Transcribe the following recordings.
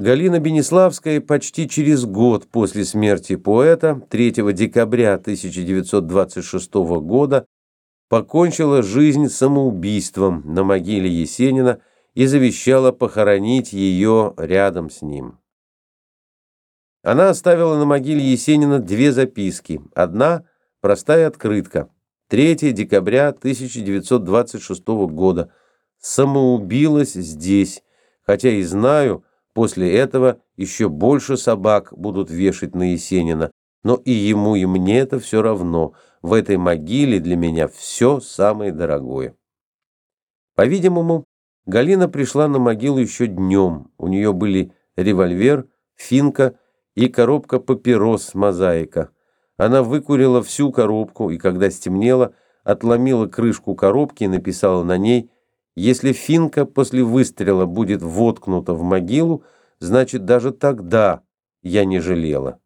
Галина Бенеславская почти через год после смерти поэта, 3 декабря 1926 года, покончила жизнь самоубийством на могиле Есенина и завещала похоронить ее рядом с ним. Она оставила на могиле Есенина две записки. Одна – простая открытка. 3 декабря 1926 года. Самоубилась здесь, хотя и знаю, После этого еще больше собак будут вешать на Есенина, но и ему, и мне это все равно. В этой могиле для меня все самое дорогое. По-видимому, Галина пришла на могилу еще днем. У нее были револьвер, финка и коробка папирос мозаика. Она выкурила всю коробку и, когда стемнело, отломила крышку коробки и написала на ней если финка после выстрела будет воткнута в могилу, значит, даже тогда я не жалела.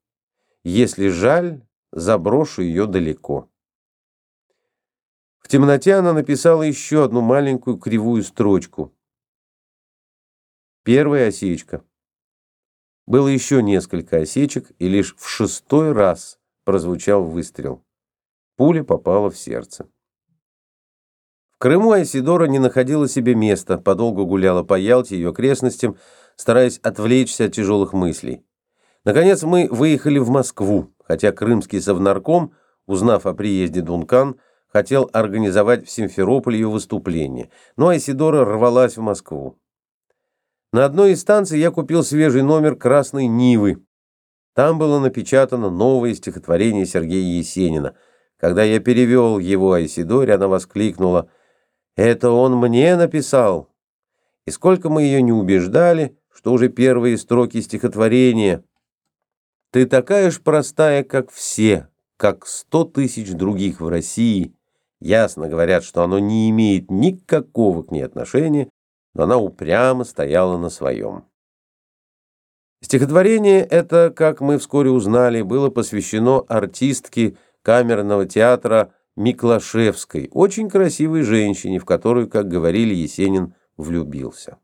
Если жаль, заброшу ее далеко. В темноте она написала еще одну маленькую кривую строчку. Первая осечка. Было еще несколько осечек, и лишь в шестой раз прозвучал выстрел. Пуля попала в сердце. Крыму Айсидора не находила себе места, подолгу гуляла по Ялте и ее окрестностям, стараясь отвлечься от тяжелых мыслей. Наконец мы выехали в Москву, хотя крымский совнарком, узнав о приезде Дункан, хотел организовать в Симферополе ее выступление, но Айсидора рвалась в Москву. На одной из станций я купил свежий номер «Красной Нивы». Там было напечатано новое стихотворение Сергея Есенина. Когда я перевел его Айсидоре, она воскликнула – это он мне написал. И сколько мы ее не убеждали, что уже первые строки стихотворения «Ты такая ж простая, как все, как сто тысяч других в России». Ясно говорят, что оно не имеет никакого к ней отношения, но она упрямо стояла на своем. Стихотворение это, как мы вскоре узнали, было посвящено артистке камерного театра Миклашевской, очень красивой женщине, в которую, как говорили Есенин, влюбился.